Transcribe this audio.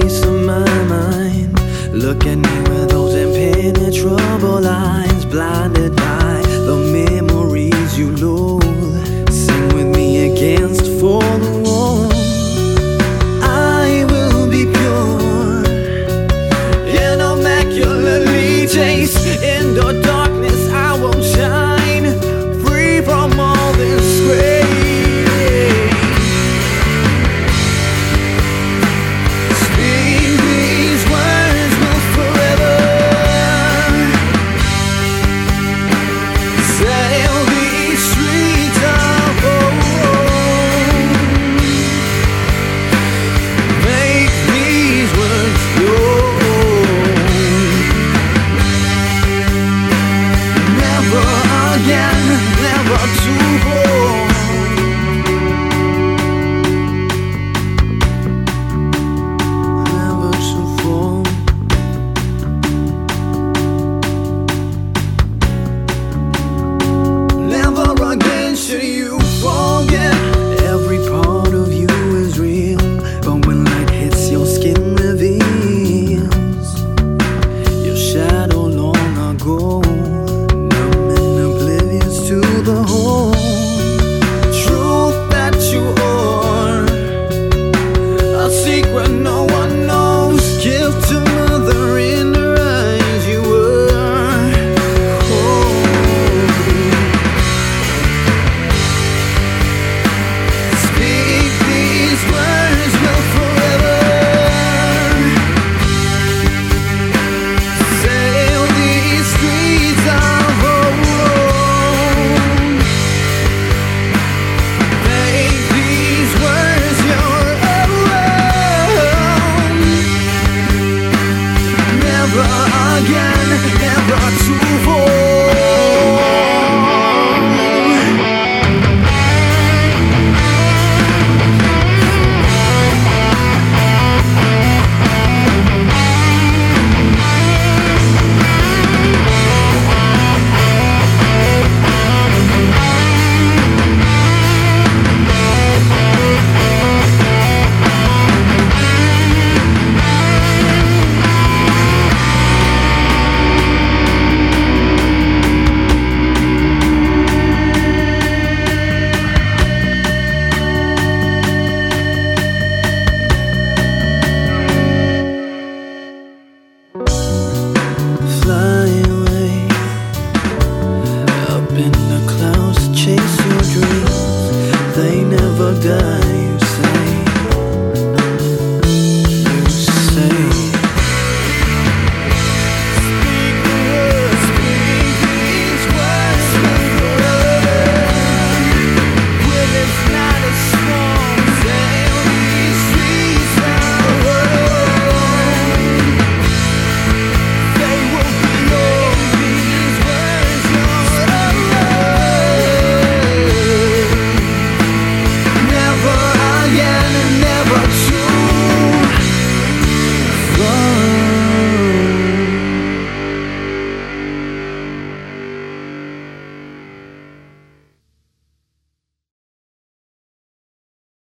piece of my mind. Look at me with those impenetrable eyes, blinded by the memories you loathe. Sing with me against four want to